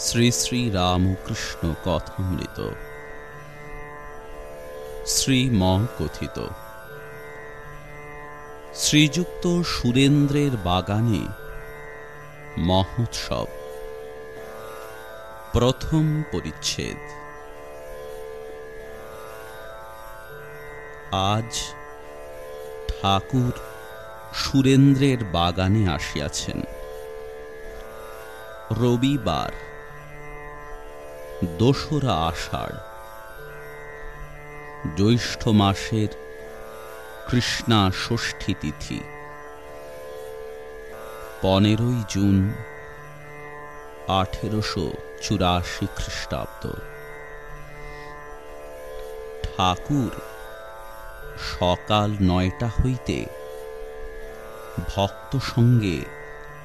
শ্রী শ্রী রামকৃষ্ণ কথামৃত। শ্রীম কথিত শ্রীযুক্ত সুরেন্দ্রের বাগানে মহোৎসব। প্রথম পরিচ্ছেদ। আজ ঠাকুর সুরেন্দ্রের বাগানে আসিয়াছেন। রবিবার দোসরা আষাঢ়। জ্যৈষ্ঠ মাসের কৃষ্ণা ষষ্ঠী তিথি। পনেরোই জুন আঠেরোশো চুরাশি খ্রিস্টাব্দ। ঠাকুর সকাল নয়টা হইতে ভক্ত সঙ্গে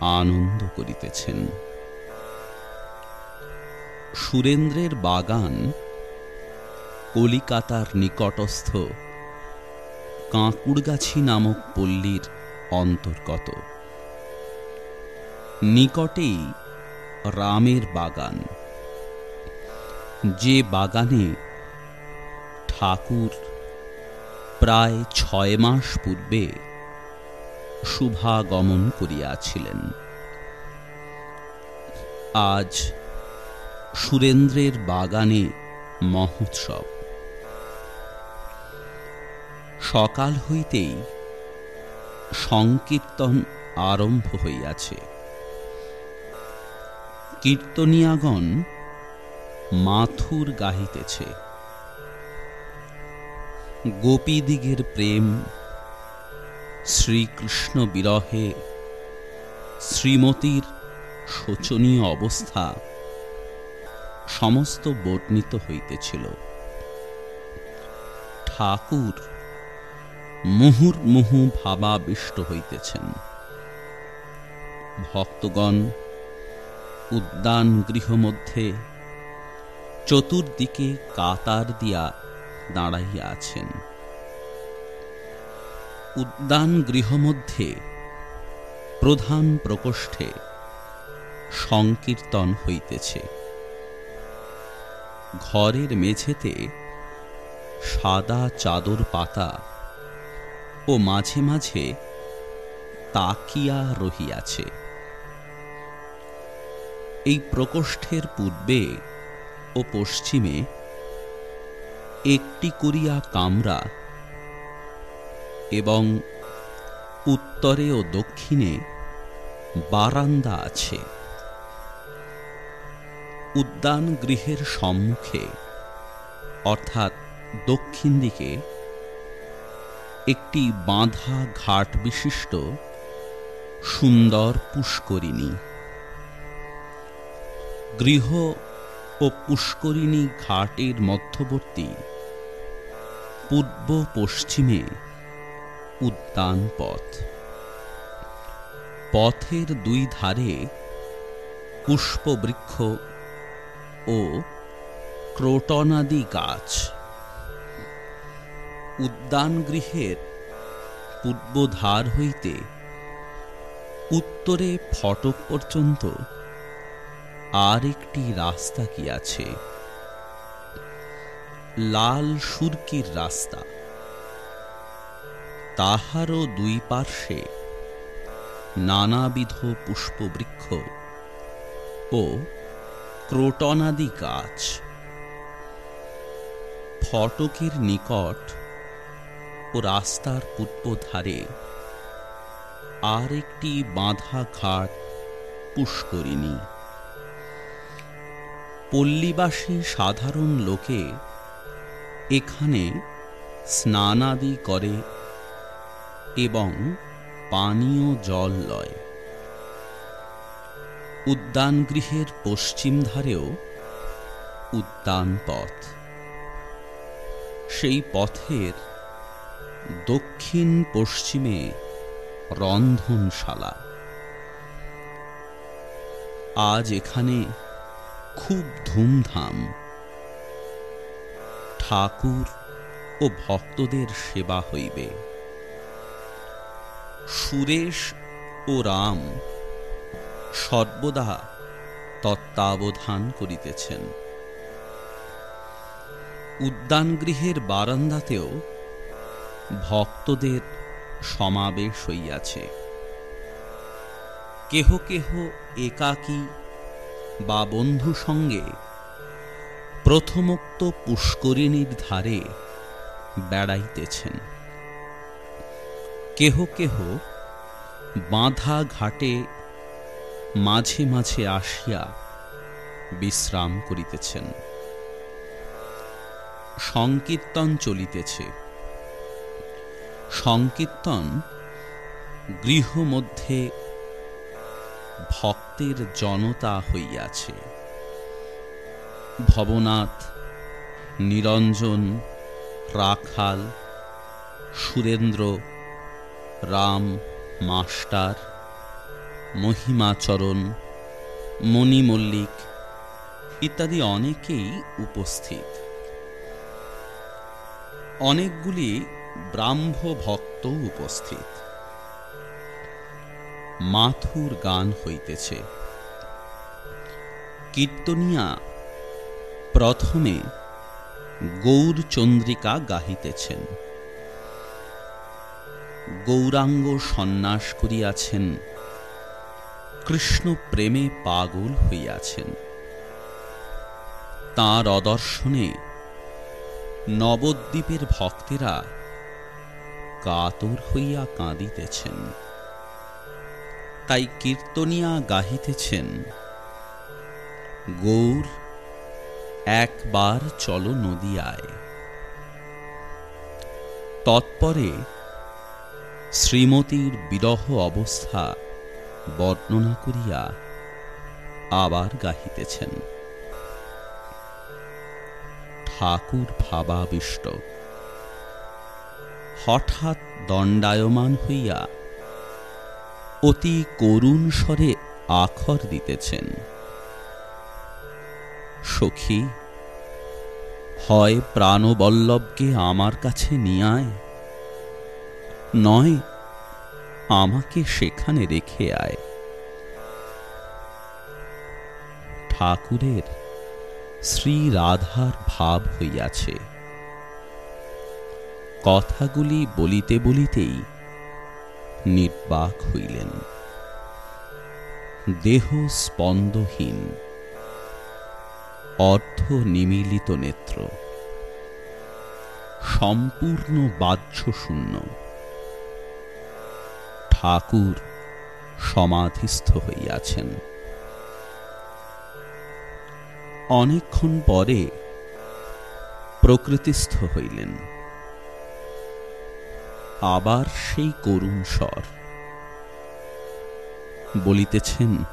আনন্দ করিতেছেন। সুরেন্দ্রের বাগান কলিকাতার নিকটস্থ কাঁকুড়গাছি নামক পল্লীর অন্তর্গত। নিকটেই রামের বাগান। যে বাগানে ঠাকুর প্রায় ছয় মাস পূর্বে শুভাগমন করিয়াছিলেন। আজ সুরেন্দ্রের বাগানে মহোৎসব। সকাল হইতেই সংকীর্তন আরম্ভ হইয়াছে। কীর্তনিয়াগণ মাথুর গাহিতেছে। গোপীদিগের প্রেম শ্রীকৃষ্ণ বিরহে শ্রীমতীর শোচনীয় অবস্থা সমস্ত বর্ণিত হইতেছিল। ঠাকুর মুহুর্মুহু ভাবাবিষ্ট হইতেছেন। ভক্তগণ উদ্যান গৃহ মধ্যে চতুর্দিকে কাতার দিয়া দাঁড়াইয়া আছেন। উদ্যান গৃহমধ্যে প্রধান প্রকোষ্ঠে সংকীর্তন হইতেছে। ঘরের মেঝেতে সাদা চাদর পাতা ও মাঝে মাঝে তাকিয়া রহিয়াছে। এই প্রকোষ্ঠের পূর্বে ও পশ্চিমে একটি করিয়া কামরা এবং উত্তরে ও দক্ষিণে বারান্দা আছে। উদ্যান গৃহের সম্মুখে, অর্থাৎ দক্ষিণ দিকে, একটি বাঁধা ঘাট বিশিষ্ট সুন্দর পুষ্করিণী। গৃহ ও পুষ্করিণী ঘাটের মধ্যবর্তী পূর্ব পশ্চিমে উদ্যান পথ। পথের দুই ধারে পুষ্পবৃক্ষ ও ক্রোটনাদি গাছ উদ্যান গৃহের পূর্বধার হইতে উত্তরে ফটক পর্যন্ত আর একটি রাস্তা কি আছে? লাল সুরকির রাস্তা। তাহারও দুই পার্শ্বে নানাবিধ পুষ্পবৃক্ষ ও ক্রোটনাদি গাছ। ফটকের নিকট ও রাস্তার পূর্ব ধারে আর একটি বাঁধা ঘাট পুষ্করিণী। পল্লীবাসী সাধারণ লোকে এখানে স্নানাদি করে এবং পানীয় জল লয়। উদ্যান গৃহের পশ্চিম ধারেও উদ্যান পথ। সেই পথের দক্ষিণ পশ্চিমে রন্ধনশালা। আজ এখানে খুব ধুমধাম। ঠাকুর ও ভক্তদের সেবা হইবে। সুরেশ ও রাম সর্বদা তত্ত্বাবধান করিতেছেন। উদ্যানগৃহের বারান্দাতেও ভক্তদের সমাবেশ হইয়াছে। কেহ কেহ একাকী বা বন্ধু সঙ্গে প্রথমোক্ত পুষ্করিণীর ধারে বেড়াইতেছেন। কেহ কেহ বাঁধা ঘাটে মাঝে মাঝে আসিয়া বিশ্রাম করিতেছেন। সংকীর্তন চলিতেছে। সংকীর্তন গৃহ মধ্যে ভক্তের জনতা হইয়াছে। ভবনাথ, নিরঞ্জন, রাখাল, সুরেন্দ্র, রাম, মাস্টার মহিমাচরণ মণি মল্লিক ইত্যাদি অনেকেই উপস্থিত। অনেকগুলি ব্রাহ্ম ভক্ত উপস্থিত। মাথুর গান হইতেছে। কীর্তনিয়া প্রথমে গৌর চন্দ্রিকা গাহিতেছেন। গৌরাঙ্গ সন্ন্যাস করিয়াছেন কৃষ্ণ প্রেমে পাগল হইয়াছেন। তাঁর অদর্শনে নবদ্বীপের ভক্তেরা কাতর হইয়া কাঁদিতেছেন। তাই কীর্তনিয়া গাহিতেছেন, গৌর, একবার চলো নদিয়ায়। তৎপরে শ্রীমতীর বিরহ অবস্থা বর্ণনা করিয়া আবার গাহিতেছেন। ঠাকুর ভাবাবিষ্ট। হঠাৎ দণ্ডায়মান হইয়া অতি করুণ স্বরে আখর দিতেছেন। সখী, হয় প্রাণবল্লভকে আমার কাছে নিয়ায় নয় আমাকে সেখানে রেখে আয়। ঠাকুরের শ্রী রাধার ভাব হইয়াছে। কথাগুলি বলিতে বলিতেই নির্বাক হইলেন। দেহ স্পন্দহীন। অর্ধ নিমিলিত নেত্র। সম্পূর্ণ বাহ্য শূন্য ঠাকুর সমাধিস্থ হইয়াছেন। অনেকক্ষণ পরে প্রকৃতিস্থ হইলেন। আবার সেই করুণ স্বর বলিতেছেন,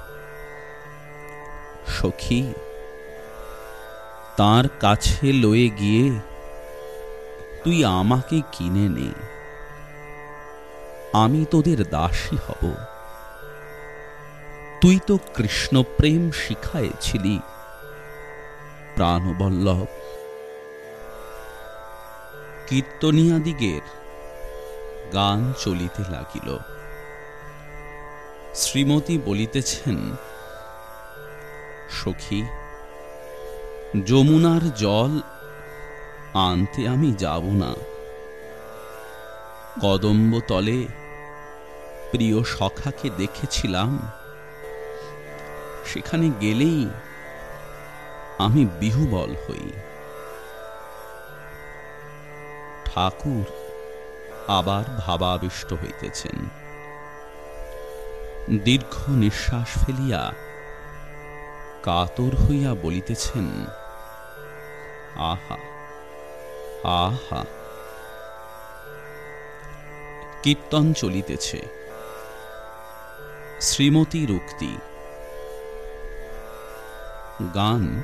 সখী, তার কাছে লয়ে গিয়ে তুই আমাকে কিনে নে। আমি তোদের দাসী হব। তুই তো কৃষ্ণপ্রেম শিখায়েছিলি প্রাণবল্লভ। কীর্তনিয়াদিগের গান চলিতে লাগিল। শ্রীমতী বলিতেছেন, সখী, যমুনার জল আনতে আমি যাব না। কদম্ব তলে প্রিয় সখাকে দেখেছিলাম, সেখানে গেলেই আমি বিহুবল হই। ঠাকুর আবার ভাবাবিষ্ট হইতেছেন। দীর্ঘ নিঃশ্বাস ফেলিয়া কাতর হইয়া বলিতেছেন, আহা আহা, কীর্তন চলিতেছে। শ্রীমতীর উক্তি গান।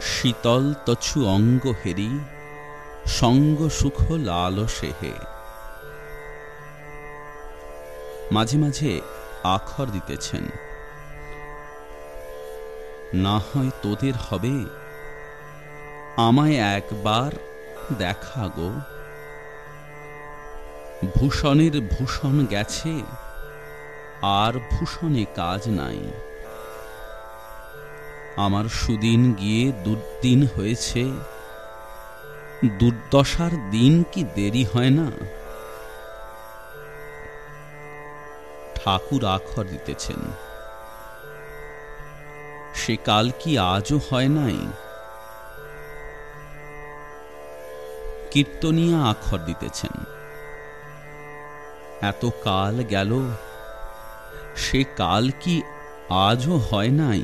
শীতল তছু অঙ্গ হেরি, সঙ্গ সুখ লাল সেহে। মাঝে মাঝে আখর দিতেছেন। না হয় তোদের হবে, আমায় একবার দেখা গো। ভূষণের ভূষণ গেছে, আর ভূষণে কাজ নাই। আমার সুদিন গিয়ে দুর্দিন হয়েছে, দুর্দশার দিন কি দেরি হয় না? ঠাকুর আখর দিতেছেন। সে কাল কি আজও হয় নাই? কীর্তনিয়া আখর দিতেছেন। এত কাল গেল, সে কাল কি আজও হয় নাই?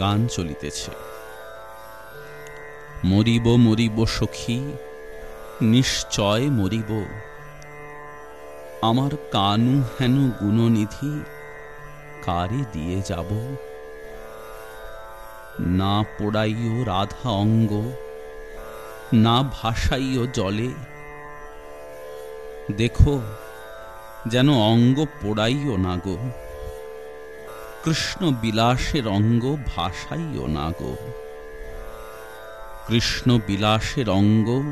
গান চলিতেছে। মরিব মরিব সখী, নিশ্চয় মরিব। আমার কানু হেন গুণনিধি, কারে দিয়ে যাব? না পোড়াইও রাধা অঙ্গ, না ভাসাইও জলে দেখো, যেন অঙ্গ পোড়াইও না গো। কৃষ্ণ বিলাসের অঙ্গ ভাসাইও না গো। কৃষ্ণ বিলাসের অঙ্গ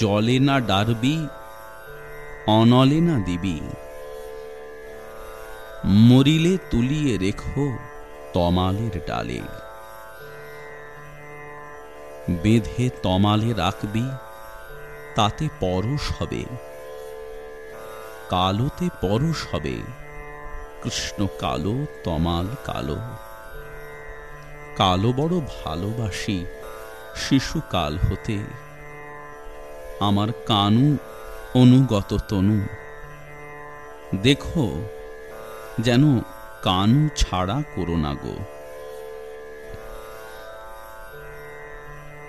জলে না ডারবি, অনলে না দিবি। মরিলে তুলিয়ে রেখো তমালের ডালে। বেঁধে তমালে রাখবি, তাতে পরশ হবে। কালোতে পরশ হবে। কৃষ্ণ কালো, তমাল কালো। কালো বড় ভালোবাসি শিশুকাল হতে। আমার কানু অনুগত তনু। দেখো যেন কানু ছাড়া করো না গো।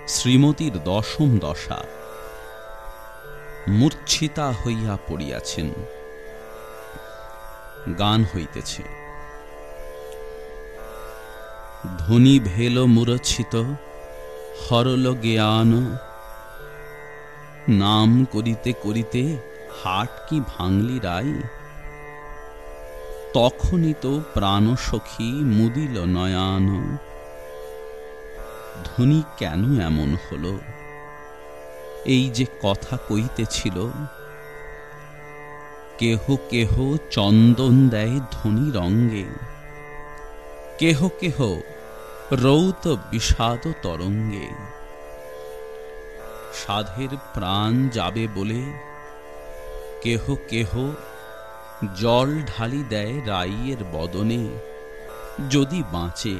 শ্রীমতীর দশম দশা। মূর্ছিতা হইয়া পড়িয়াছেন। গান হইতেছে। ধ্বনি ভেল মূরছিত, হরল জ্ঞান। নাম করিতে করিতে হাট কি ভাঙলি রাই? তখনই তো প্রাণ সখী মুদিল নয়ান। ধ্বনি কেন এমন হলো? এই যে কথা কইতেছিল, কেহ কেহ চন্দন দেয় ধ্বনি রঙ্গে কেহ কেহ রৌত বিষাদ তরঙ্গে। সাধের প্রাণ যাবে বলে কেহ কেহ জল ঢালি দেয় রাইয়ের বদনে, যদি বাঁচে,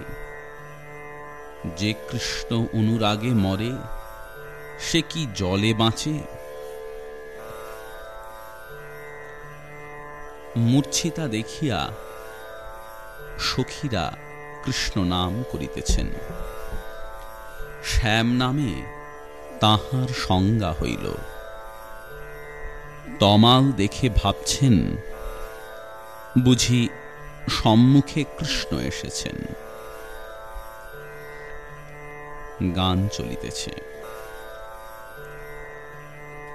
যে কৃষ্ণ অনুরাগে মরে সে কি জলে বাঁচে? মূর্ছিতা দেখিয়া সখীরা কৃষ্ণ নাম করিতেছেন। শ্যাম নামে তাহার সংজ্ঞা হইল। তমাল দেখে ভাবছেন, বুঝি সম্মুখে কৃষ্ণ এসেছেন। গান চলিতেছে।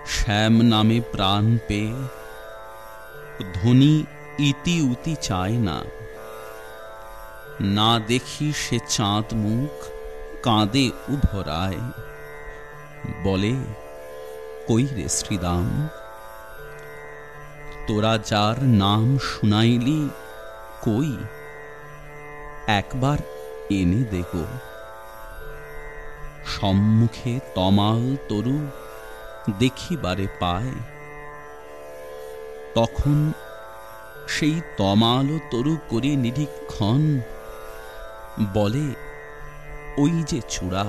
শ্যাম নামে প্রাণ পেয়ে ধ্বনি ইতি উতি চায় না। না দেখি সে চাঁদ মুখ, কাঁদে উভরায়। বলে, কই রে শ্রীদাম? তোরা যার নাম শুনাইলি কই? একবার এনে দেখো। সম্মুখে তমাল তরু দেখিবারে পায়। তখন সেই তমাল তরু করে নিরীক্ষণ বলে, ওই যে চূড়া,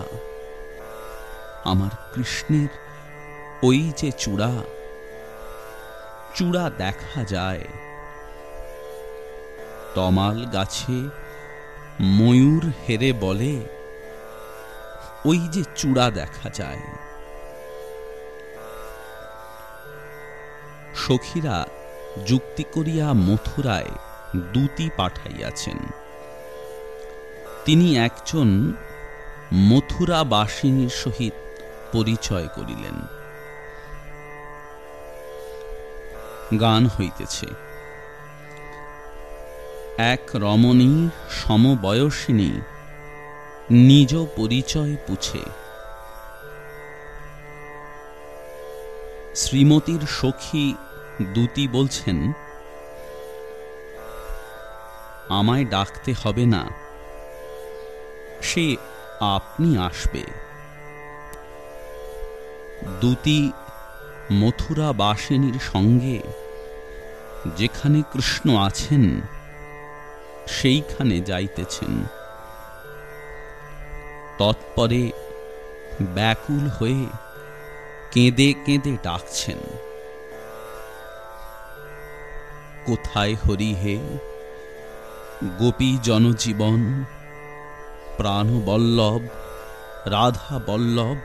আমার কৃষ্ণের ওই যে চূড়া চূড়া দেখা যায়। তমাল গাছে ময়ূর হেরে বলে, ওই যে চূড়া দেখা যায়। সখীরা যুক্তি করিয়া মথুরায় দূতি পাঠাইয়াছেন। তিনি একজন মথুরাবাসিনীর সহিত পরিচয় করিলেন। গান হইতেছে। এক রমণী সমবয়সিনী নিজ পরিচয় পুছে। শ্রীমতীর সখী দূতি বলছেন, আমায় ডাকতে হবে না, সে আপনি আসবে। দূতি মথুরা বাসিনীর সঙ্গে যেখানে কৃষ্ণ আছেন, সেইখানে যাইতেছেন। তৎপরে ব্যাকুল হয়ে কেঁদে কেঁদে ডাকছেন। কোথায় হরি হে? গোপী জনজীবন প্রাণবল্লভ রাধা বল্লভ,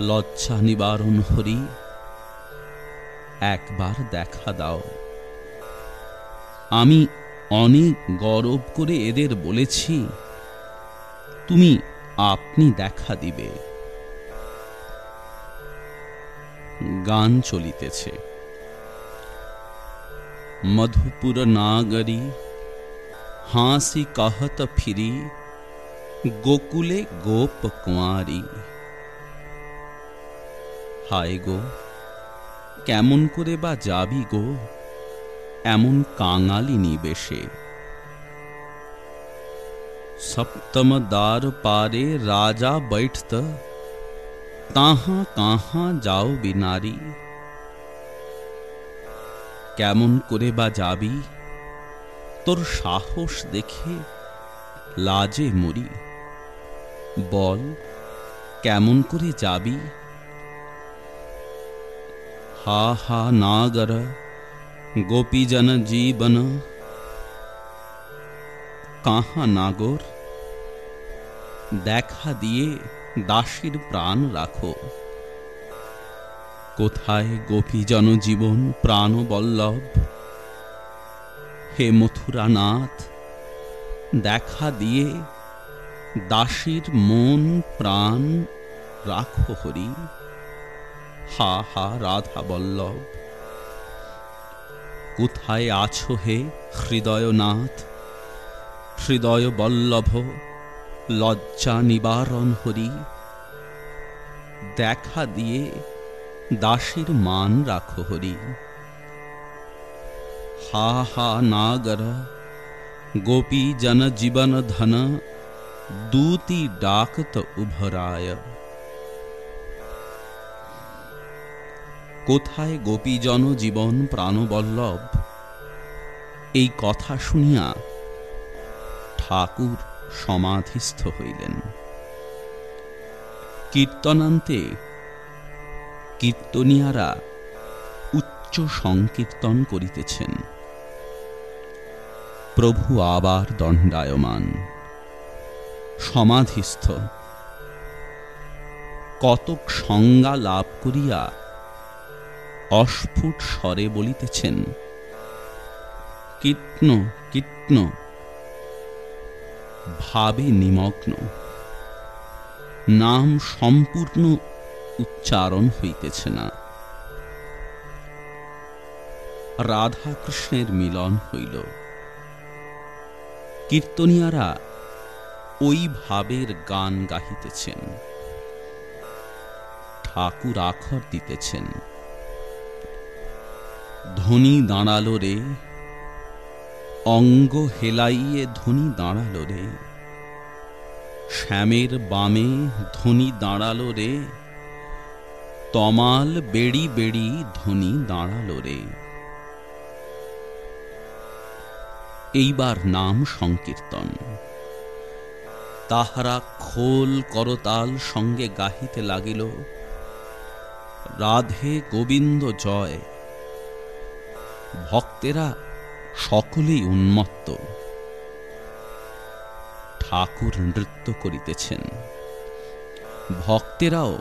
লজ্জা নিবারণ হরি, একবার দেখা দাও। আমি অনেক গরব করে এদের বলেছি, তুমি আপনি দেখা দিবে। গান চলিতেছে। মধুপুর নাগরী হাসি कहत ফিরি গোকুলে গোপ কুঁয়ারি হায় গো কেমন করে বা যাবি গো এমন কাঙালিনী বেশে সপ্তম দ্বার পারে রাজা बैठत তাহা কাহা যাও বিনারী কেমন করে বা যাবি? তোর সাহস দেখে লাজে মরি। বল, কেমন করে যাবি? হা হা নাগর গোপীজন জীবন। কাহা, নাগর, দেখা দিয়ে দাসীর প্রাণ রাখো। কোথায় গোপী জনজীবন প্রাণবল্লভ? হে মথুরানাথ, দেখা দিয়ে দাসীর মন প্রাণ রাখো হরি। হা হা, রাধা বল্লভ, কোথায় আছো হে হৃদয়নাথ? হৃদয় বল্লভ, লজ্জা নিবারণ হরি। দেখা দিয়ে দাসীর মান রাখো হরি। হা হা নাগর, গোপী জন জীবন ধন, দূতি ডাকত উভরায়। কোথায় গোপীজন জীবন প্রাণবল্লভ? এই কথা শুনিয়া ঠাকুর সমাধিস্থ হইলেন। কীর্তনান্তে কীর্তনিয়ারা উচ্চ সংকীর্তন করিতেছেন। প্রভু আবার দণ্ডায়মান, সমাধিস্থ। কতক সংজ্ঞা লাভ করিয়া অস্ফুট স্বরে বলিতেছেন কীর্তন কীর্তন ভাবে নিমগ্ন। নাম সম্পূর্ণ উচ্চারণ হইতেছে না। রাধা কৃষ্ণের মিলন হইল। কীর্তনিয়ারা ওই ভাবের গান গাহিতেছেন। ঠাকুর আখর দিতেছেন। ধনী দাঁড়াল রে, অঙ্গ হেলাইয়ে ধনী দাঁড়াল রে। শ্যামের বামে ধনী দাঁড়াল রে। তমাল বেড়ি বেড়ি ধ্বনি দাঁড়াল রে। এইবার নাম সংকীর্তন। তাহারা খোল করতাল সঙ্গে গাহিতে লাগিল। রাধে গোবিন্দ জয়। ভক্তেরা সকলেই উন্মত্ত। ঠাকুর নৃত্য করিতেছেন। ভক্তেরাও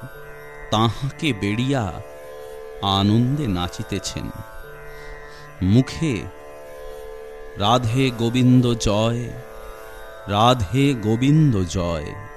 তাহাকে বেড়িয়া আনন্দে নাচিতেছেন। মুখে রাধে গোবিন্দ জয় রাধে গোবিন্দ জয়।